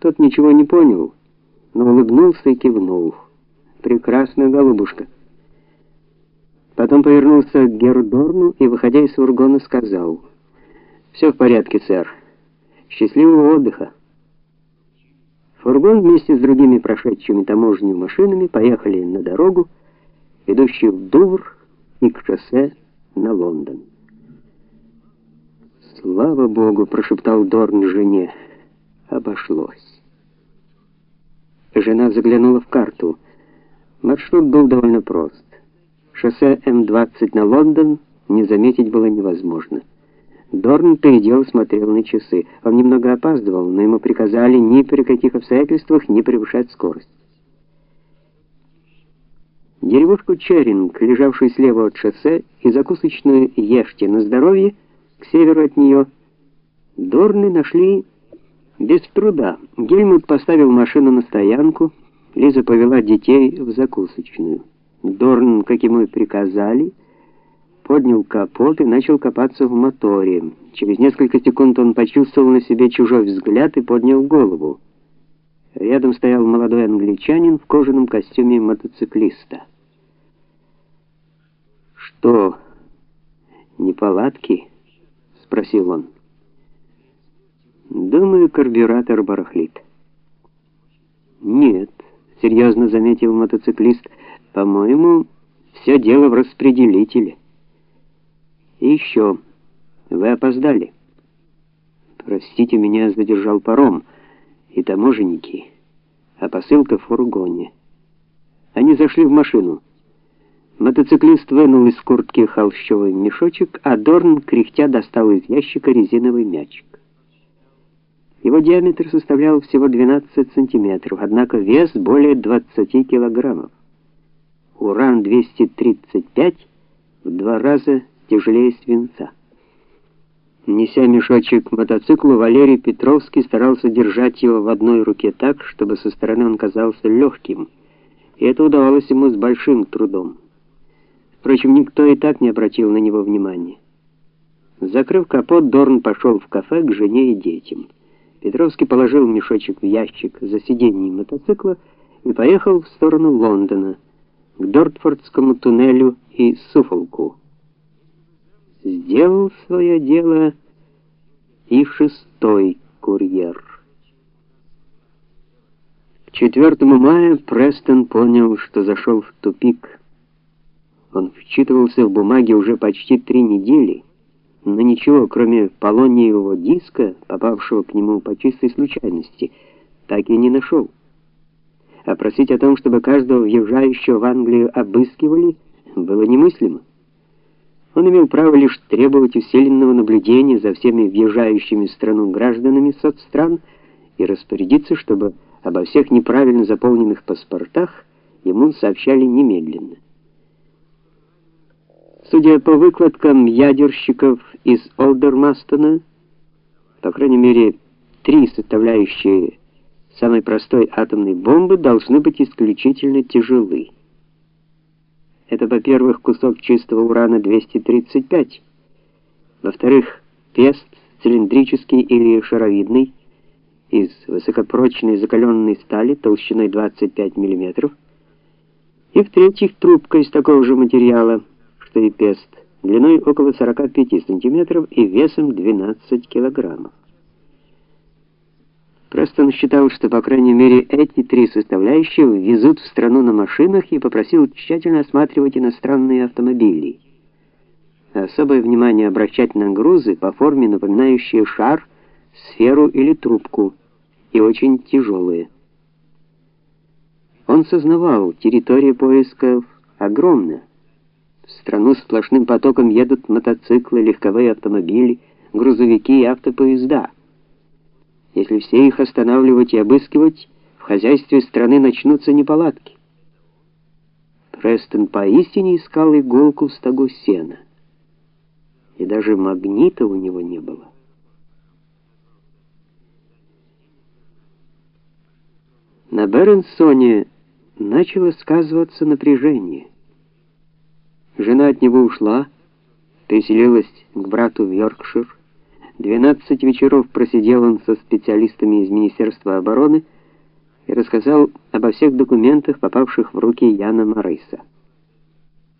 Тот ничего не понял, но улыбнулся и кивнул. Прекрасная голубушка. Потом повернулся к Гердорну и, выходя из фургона, сказал: «Все в порядке, сэр. Счастливого отдыха". Фургон вместе с другими прошедшими таможенными машинами поехали на дорогу, ведущую в Дувр и к шоссе на Лондон. "Слава богу", прошептал Дорн жене. Обошлось. Жена заглянула в карту. Маршрут был довольно прост. Шоссе М20 на Лондон не заметить было невозможно. Дорн дело смотрел на часы. Он немного опаздывал, но ему приказали ни при каких обстоятельствах не превышать скорость. Деревушку Черинг, лежавшую слева от шоссе, и закусочную Ешьте на здоровье, к северу от нее, Дорны нашли без труда. Гельмут поставил машину на стоянку, Лиза повела детей в закусочную. Дорн, как ему и приказали, поднял капот и начал копаться в моторе. Через несколько секунд он почувствовал на себе чужой взгляд и поднял голову. Рядом стоял молодой англичанин в кожаном костюме мотоциклиста. Что? Неполадки? спросил он. Думаю, карбюратор барахлит. Нет, серьезно заметил мотоциклист. По-моему, все дело в распределителе. Еще, вы опоздали. Простите, меня задержал паром и таможенники, а посылка в фургоне. Они зашли в машину. Мотоциклист вынул из куртки холщовый мешочек, а Дорн кряхтя достал из ящика резиновый мячик. Его диаметр составлял всего 12 сантиметров, однако вес более 20 килограммов. Уран-235 в два раза тяжелее свинца. Неся мешочек к мотоциклу, Валерий Петровский старался держать его в одной руке так, чтобы со стороны он казался легким, и это удавалось ему с большим трудом. Впрочем, никто и так не обратил на него внимания. Закрыв капот, Дорн пошел в кафе к жене и детям. Петровский положил мешочек в ящик за сиденьем мотоцикла и поехал в сторону Лондона, к Дортфордскому туннелю и Суфолку сделал свое дело и шестой курьер. К 4 мая Престон понял, что зашел в тупик. Он вчитывался в бумаги уже почти три недели, но ничего, кроме полониевого диска, попавшего к нему по чистой случайности, так и не нашел. А просить о том, чтобы каждого въезжающего в Англию обыскивали, было немыслимо. Он имел право лишь требовать усиленного наблюдения за всеми въезжающими в страну гражданами соцстран и распорядиться, чтобы обо всех неправильно заполненных паспортах ему сообщали немедленно. Судя по выкладкам ядерщиков из Олдермастона, по крайней мере, три составляющие самой простой атомной бомбы должны быть исключительно тяжелы. Это, во-первых, кусок чистого урана 235. Во-вторых, пест цилиндрический или шаровидный из высокопрочной закаленной стали толщиной 25 мм. И в-третьих, трубка из такого же материала, и пест, длиной около 45 см и весом 12 килограммов. Престон считал, что по крайней мере эти три составляющие везут в страну на машинах и попросил тщательно осматривать иностранные автомобили. Особое внимание обращать на грузы по форме напоминающие шар, сферу или трубку, и очень тяжелые. Он сознавал, территория поисков огромна. В страну сплошным потоком едут мотоциклы, легковые автомобили, грузовики и автопоезда. Если все их останавливать и обыскивать, в хозяйстве страны начнутся неполадки. Престон поистине искал иголку в стогу сена. И даже магнита у него не было. На Беренсоне начало сказываться напряжение. Жена от него ушла, переселилась к брату в Йоркшир. 12 вечеров просидел он со специалистами из Министерства обороны и рассказал обо всех документах, попавших в руки Яна Марыса.